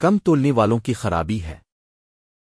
کم تولنے والوں کی خرابی ہے۔